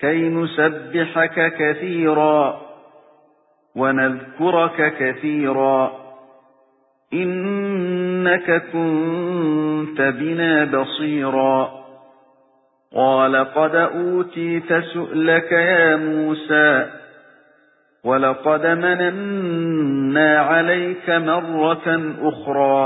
كَيْ نُسَبِّحَكَ كَثِيرًا وَنَذْكُرَكَ كَثِيرًا. إِنَّكَ كُنتَ بِنَا بَصِيرًا. قَالَ قَدْ أُوتِيتَ سُؤْلَكَ يَا مُوسَى وَلَقَدْ مَنَنَّا عَلَيْكَ مَرَّةً أُخْرَى.